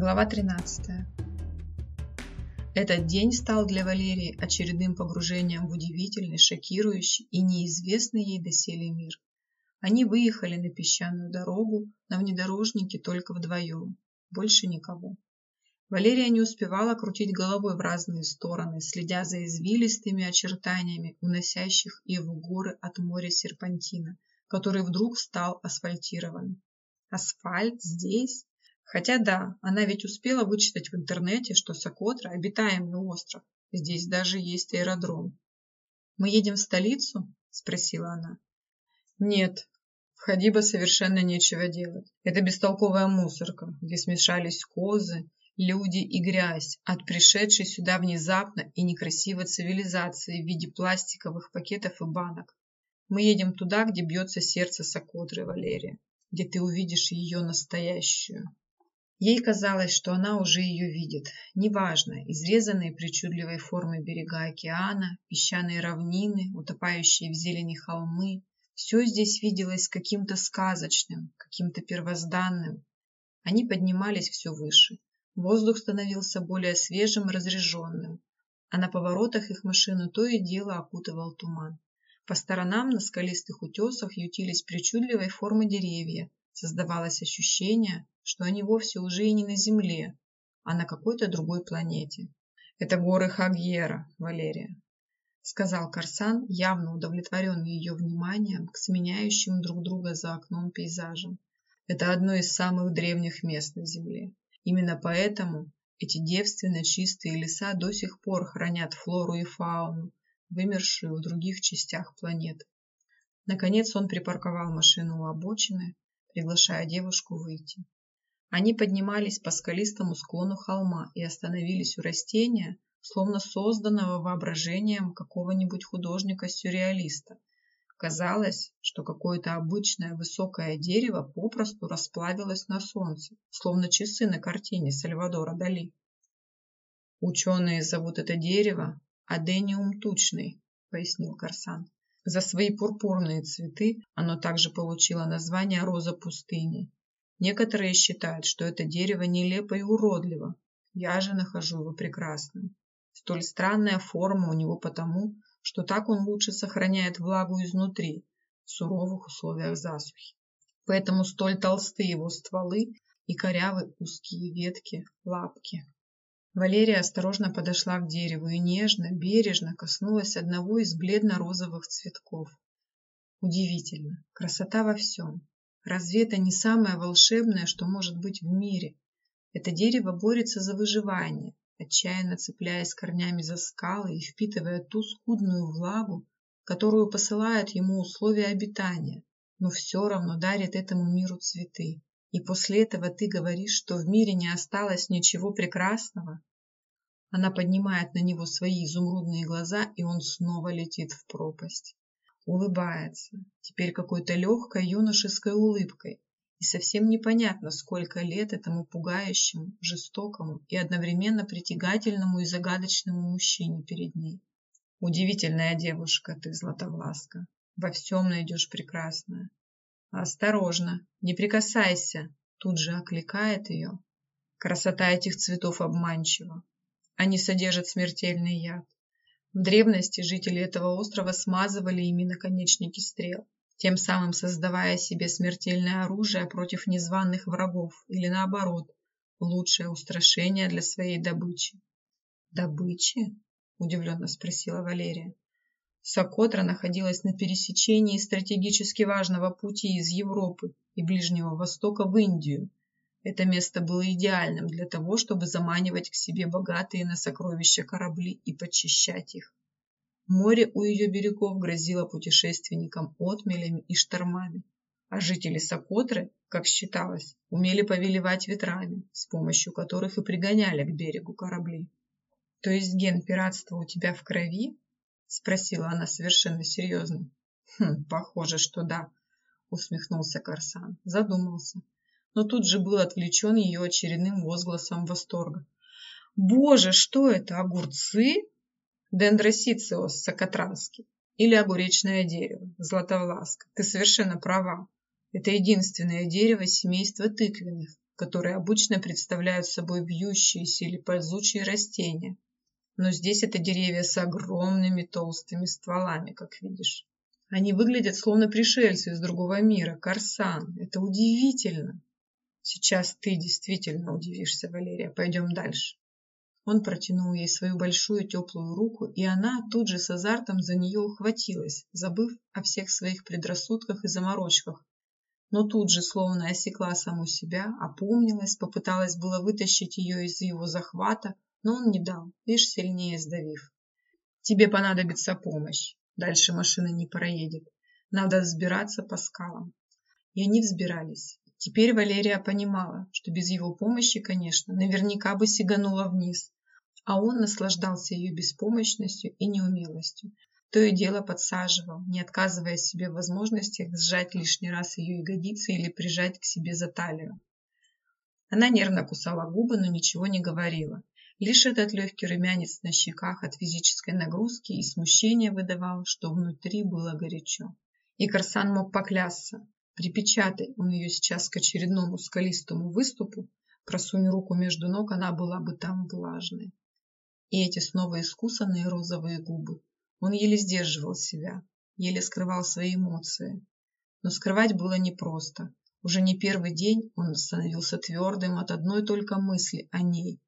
Глава 13. Этот день стал для Валерии очередным погружением в удивительный, шокирующий и неизвестный ей доселе мир. Они выехали на песчаную дорогу, на внедорожнике только вдвоем, больше никого. Валерия не успевала крутить головой в разные стороны, следя за извилистыми очертаниями уносящих в горы от моря серпантина, который вдруг стал асфальтированным. Асфальт здесь? Хотя да, она ведь успела вычитать в интернете, что Сокотра – обитаемый остров. Здесь даже есть аэродром. «Мы едем в столицу?» – спросила она. «Нет, в Хадиба совершенно нечего делать. Это бестолковая мусорка, где смешались козы, люди и грязь от пришедшей сюда внезапно и некрасивой цивилизации в виде пластиковых пакетов и банок. Мы едем туда, где бьется сердце Сокотры, Валерия, где ты увидишь ее настоящую». Ей казалось, что она уже ее видит. Неважно, изрезанные причудливой формы берега океана, песчаные равнины, утопающие в зелени холмы. Все здесь виделось каким-то сказочным, каким-то первозданным. Они поднимались все выше. Воздух становился более свежим разреженным, а на поворотах их машину то и дело окутывал туман. По сторонам на скалистых утесах ютились причудливой формы деревья. Создавалось ощущение, что они вовсе уже и не на Земле, а на какой-то другой планете. «Это горы Хагьера, Валерия», — сказал Корсан, явно удовлетворенный ее вниманием к сменяющим друг друга за окном пейзажам. «Это одно из самых древних мест на Земле. Именно поэтому эти девственно чистые леса до сих пор хранят флору и фауну, вымершую в других частях планеты. Наконец он припарковал машину у обочины, приглашая девушку выйти. Они поднимались по скалистому склону холма и остановились у растения, словно созданного воображением какого-нибудь художника-сюрреалиста. Казалось, что какое-то обычное высокое дерево попросту расплавилось на солнце, словно часы на картине Сальвадора Дали. «Ученые зовут это дерево Адениум тучный», — пояснил Корсан. «За свои пурпурные цветы оно также получило название роза пустыни. Некоторые считают, что это дерево нелепо и уродливо. Я же нахожу его прекрасным. Столь странная форма у него потому, что так он лучше сохраняет влагу изнутри в суровых условиях засухи. Поэтому столь толсты его стволы и корявы узкие ветки, лапки. Валерия осторожно подошла к дереву и нежно, бережно коснулась одного из бледно-розовых цветков. Удивительно, красота во всем. Разве это не самое волшебное, что может быть в мире? Это дерево борется за выживание, отчаянно цепляясь корнями за скалы и впитывая ту скудную влагу, которую посылают ему условия обитания, но все равно дарит этому миру цветы. И после этого ты говоришь, что в мире не осталось ничего прекрасного? Она поднимает на него свои изумрудные глаза, и он снова летит в пропасть улыбается, теперь какой-то легкой юношеской улыбкой, и совсем непонятно, сколько лет этому пугающему, жестокому и одновременно притягательному и загадочному мужчине перед ней. Удивительная девушка ты, Златовласка, во всем найдешь прекрасное. Осторожно, не прикасайся, тут же окликает ее. Красота этих цветов обманчива. Они содержат смертельный яд. В древности жители этого острова смазывали ими наконечники стрел, тем самым создавая себе смертельное оружие против незваных врагов или наоборот, лучшее устрашение для своей добычи. «Добычи?» – удивленно спросила Валерия. Сокотра находилась на пересечении стратегически важного пути из Европы и Ближнего Востока в Индию. Это место было идеальным для того, чтобы заманивать к себе богатые на сокровища корабли и подчищать их. Море у ее берегов грозило путешественникам отмелями и штормами, а жители Сокотры, как считалось, умели повелевать ветрами, с помощью которых и пригоняли к берегу корабли. «То есть ген пиратства у тебя в крови?» – спросила она совершенно серьезно. «Хм, похоже, что да», – усмехнулся Корсан, задумался – но тут же был отвлечен ее очередным возгласом восторга. «Боже, что это, огурцы?» «Дендросициос сакатранский» или огуречное дерево, златовласка. Ты совершенно права. Это единственное дерево семейства тыквенных, которые обычно представляют собой вьющиеся или ползучие растения. Но здесь это деревья с огромными толстыми стволами, как видишь. Они выглядят словно пришельцы из другого мира. Корсан, это удивительно. Сейчас ты действительно удивишься, Валерия. Пойдем дальше. Он протянул ей свою большую теплую руку, и она тут же с азартом за нее ухватилась, забыв о всех своих предрассудках и заморочках. Но тут же, словно осекла саму себя, опомнилась, попыталась было вытащить ее из его захвата, но он не дал, лишь сильнее сдавив. «Тебе понадобится помощь. Дальше машина не проедет. Надо взбираться по скалам». И они взбирались. Теперь Валерия понимала, что без его помощи, конечно, наверняка бы сиганула вниз а он наслаждался ее беспомощностью и неумелостью. То и дело подсаживал, не отказывая себе в возможности сжать лишний раз ее ягодицы или прижать к себе за талию. Она нервно кусала губы, но ничего не говорила. Лишь этот легкий румянец на щеках от физической нагрузки и смущения выдавал, что внутри было горячо. И Корсан мог поклясться. Припечатай он ее сейчас к очередному скалистому выступу, просунь руку между ног, она была бы там влажной. И эти снова искусанные розовые губы. Он еле сдерживал себя, еле скрывал свои эмоции. Но скрывать было непросто. Уже не первый день он становился твердым от одной только мысли о ней.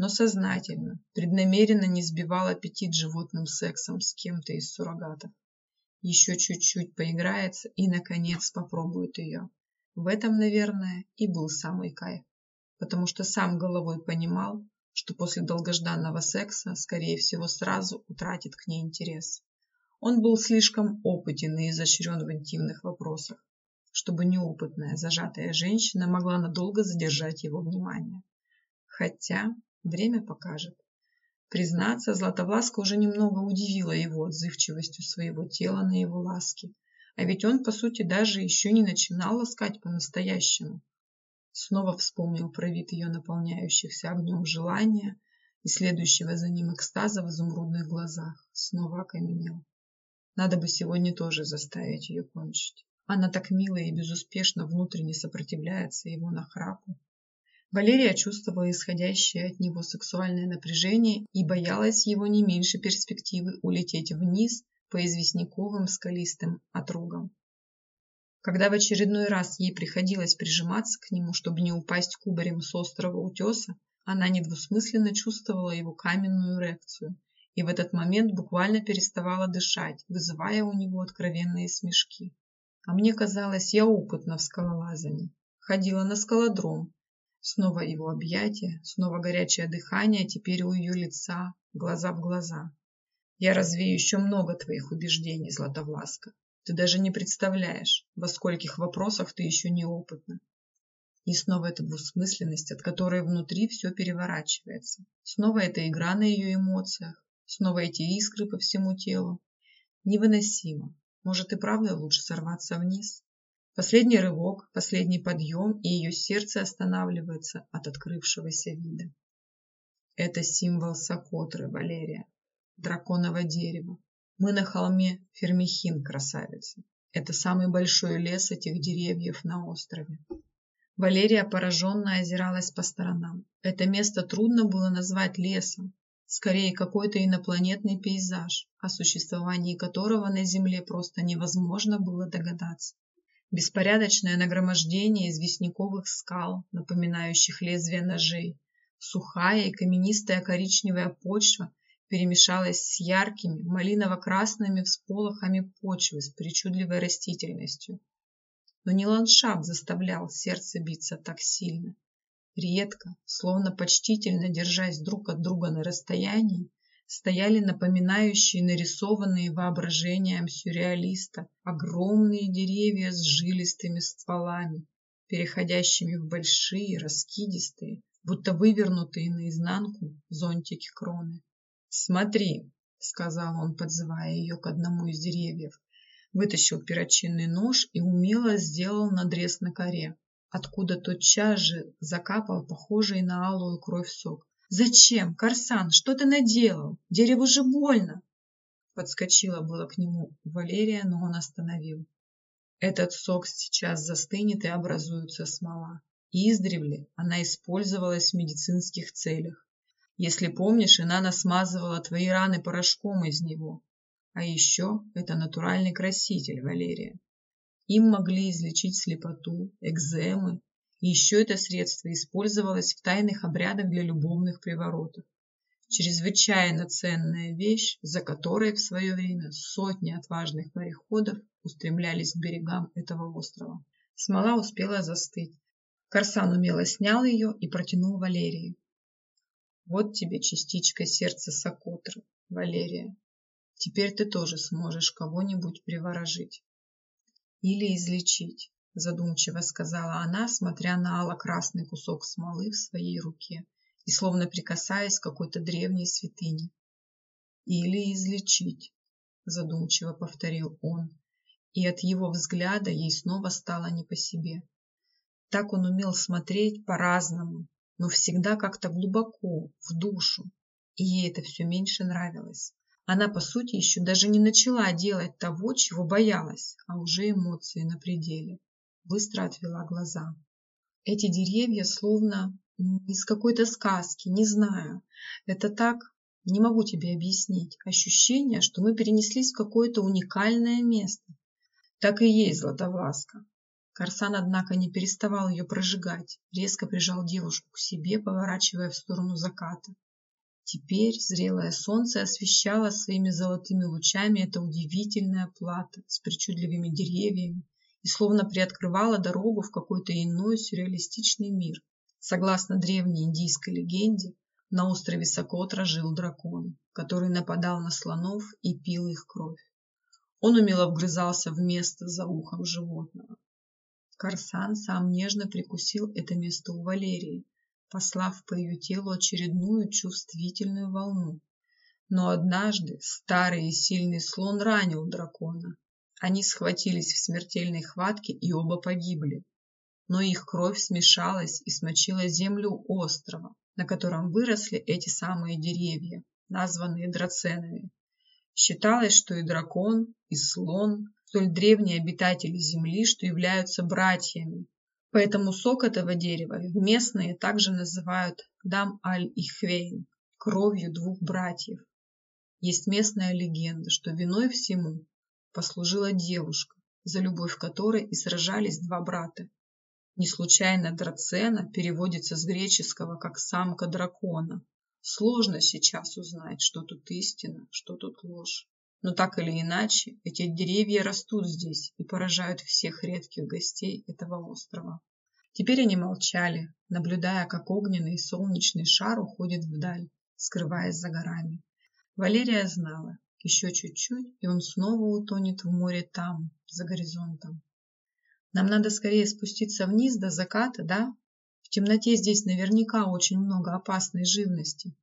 Но сознательно, преднамеренно не сбивал аппетит животным сексом с кем-то из суррогатов. Еще чуть-чуть поиграется и, наконец, попробует ее. В этом, наверное, и был самый кайф. Потому что сам головой понимал, что после долгожданного секса, скорее всего, сразу утратит к ней интерес. Он был слишком опытен и изощрен в интимных вопросах, чтобы неопытная, зажатая женщина могла надолго задержать его внимание. Хотя время покажет. Признаться, Златовласка уже немного удивила его отзывчивостью своего тела на его ласки. А ведь он, по сути, даже еще не начинал ласкать по-настоящему. Снова вспомнил про вид ее наполняющихся огнем желания и следующего за ним экстаза в изумрудных глазах. Снова окаменел. Надо бы сегодня тоже заставить ее кончить. Она так мило и безуспешно внутренне сопротивляется его нахрапу. Валерия чувствовала исходящее от него сексуальное напряжение и боялась его не меньше перспективы улететь вниз по известняковым скалистым отругам. Когда в очередной раз ей приходилось прижиматься к нему, чтобы не упасть кубарем с острого утеса, она недвусмысленно чувствовала его каменную эрекцию и в этот момент буквально переставала дышать, вызывая у него откровенные смешки. А мне казалось, я опытна в скалолазании. Ходила на скалодром. Снова его объятия, снова горячее дыхание, теперь у ее лица, глаза в глаза. Я развею еще много твоих убеждений, Златовласка. Ты даже не представляешь, во скольких вопросах ты еще неопытна. И снова эта двусмысленность, от которой внутри все переворачивается. Снова эта игра на ее эмоциях. Снова эти искры по всему телу. Невыносимо. Может и правда лучше сорваться вниз? Последний рывок, последний подъем, и ее сердце останавливается от открывшегося вида. Это символ Сокотры, Валерия, драконового дерева, мы на холме Фермихин, красавица. Это самый большой лес этих деревьев на острове. Валерия пораженно озиралась по сторонам. Это место трудно было назвать лесом. Скорее, какой-то инопланетный пейзаж, о существовании которого на Земле просто невозможно было догадаться. Беспорядочное нагромождение известняковых скал, напоминающих лезвия ножей, сухая и каменистая коричневая почва перемешалась с яркими малиново-красными всполохами почвы с причудливой растительностью. Но не ландшафт заставлял сердце биться так сильно. Редко, словно почтительно держась друг от друга на расстоянии, стояли напоминающие нарисованные воображением сюрреалиста огромные деревья с жилистыми стволами, переходящими в большие, раскидистые, будто вывернутые наизнанку зонтики кроны. «Смотри», — сказал он, подзывая ее к одному из деревьев, вытащил перочинный нож и умело сделал надрез на коре, откуда тотчас же закапал похожий на алую кровь сок. «Зачем, Корсан, что ты наделал? Дереву же больно!» Подскочила было к нему Валерия, но он остановил. «Этот сок сейчас застынет и образуется смола. Издревле она использовалась в медицинских целях. Если помнишь, Инана смазывала твои раны порошком из него. А еще это натуральный краситель, Валерия. Им могли излечить слепоту, экземы, и еще это средство использовалось в тайных обрядах для любовных приворотов. Чрезвычайно ценная вещь, за которой в свое время сотни отважных мореходов устремлялись к берегам этого острова. Смола успела застыть. Корсан умело снял ее и протянул Валерии. Вот тебе частичка сердца Сокотры, Валерия. Теперь ты тоже сможешь кого-нибудь приворожить. Или излечить, задумчиво сказала она, смотря на ало-красный кусок смолы в своей руке и словно прикасаясь к какой-то древней святыне. Или излечить, задумчиво повторил он, и от его взгляда ей снова стало не по себе. Так он умел смотреть по-разному, но всегда как-то глубоко, в душу, и ей это все меньше нравилось. Она, по сути, еще даже не начала делать того, чего боялась, а уже эмоции на пределе. Быстро отвела глаза. Эти деревья словно из какой-то сказки, не знаю. Это так, не могу тебе объяснить. Ощущение, что мы перенеслись в какое-то уникальное место. Так и есть, Златовласка. Корсан, однако, не переставал ее прожигать, резко прижал девушку к себе, поворачивая в сторону заката. Теперь зрелое солнце освещало своими золотыми лучами это удивительное плато с причудливыми деревьями и словно приоткрывало дорогу в какой-то иной сюрреалистичный мир. Согласно древней индийской легенде, на острове Сокотра жил дракон, который нападал на слонов и пил их кровь. Он умело вгрызался в место за ухом животного. Корсан сам нежно прикусил это место у Валерии, послав по ее телу очередную чувствительную волну. Но однажды старый и сильный слон ранил дракона. Они схватились в смертельной хватке и оба погибли. Но их кровь смешалась и смочила землю острова, на котором выросли эти самые деревья, названные драценами. Считалось, что и дракон, и слон – столь древние обитатели Земли, что являются братьями, Поэтому сок этого дерева местные также называют дам-аль-ихвейн – кровью двух братьев. Есть местная легенда, что виной всему послужила девушка, за любовь которой и сражались два брата. Не случайно драцена переводится с греческого как «самка дракона». Сложно сейчас узнать, что тут истина, что тут ложь. Но так или иначе, эти деревья растут здесь и поражают всех редких гостей этого острова. Теперь они молчали, наблюдая, как огненный солнечный шар уходит вдаль, скрываясь за горами. Валерия знала, еще чуть-чуть, и он снова утонет в море там, за горизонтом. Нам надо скорее спуститься вниз до заката, да? В темноте здесь наверняка очень много опасной живности.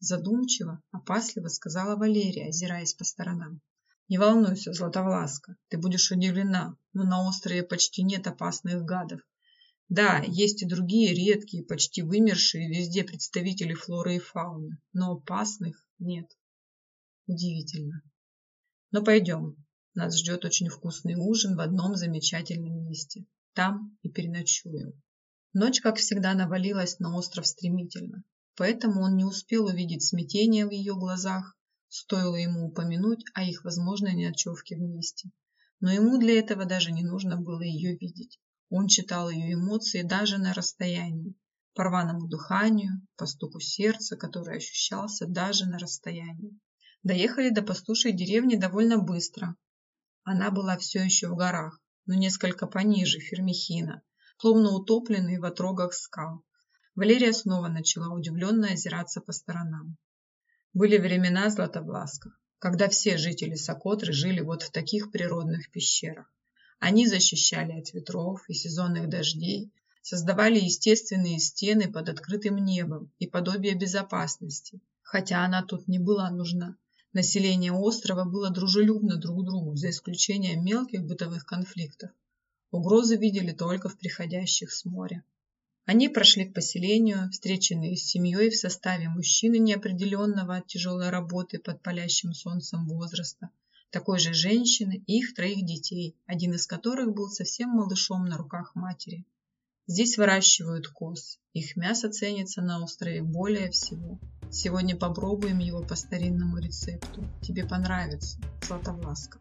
Задумчиво, опасливо сказала Валерия, озираясь по сторонам. Не волнуйся, Златовласка, ты будешь удивлена, но на острове почти нет опасных гадов. Да, есть и другие редкие, почти вымершие везде представители флоры и фауны, но опасных нет. Удивительно. Но пойдем. Нас ждет очень вкусный ужин в одном замечательном месте. Там и переночуем. Ночь, как всегда, навалилась на остров стремительно поэтому он не успел увидеть смятение в ее глазах, стоило ему упомянуть о их возможной ночевке вместе. Но ему для этого даже не нужно было ее видеть. Он читал ее эмоции даже на расстоянии, по рваному дыханию, по стуку сердца, который ощущался даже на расстоянии. Доехали до пастушей деревни довольно быстро. Она была все еще в горах, но несколько пониже Фермихина, словно утопленный в отрогах скал. Валерия снова начала удивленно озираться по сторонам. Были времена Златобласка, когда все жители Сокотры жили вот в таких природных пещерах. Они защищали от ветров и сезонных дождей, создавали естественные стены под открытым небом и подобие безопасности, хотя она тут не была нужна. Население острова было дружелюбно друг другу, за исключением мелких бытовых конфликтов. Угрозы видели только в приходящих с моря. Они прошли к поселению, встреченные с семьей в составе мужчины неопределенного от тяжелой работы под палящим солнцем возраста, такой же женщины и их троих детей, один из которых был совсем малышом на руках матери. Здесь выращивают коз. Их мясо ценится на острове более всего. Сегодня попробуем его по старинному рецепту. Тебе понравится, Златовласка.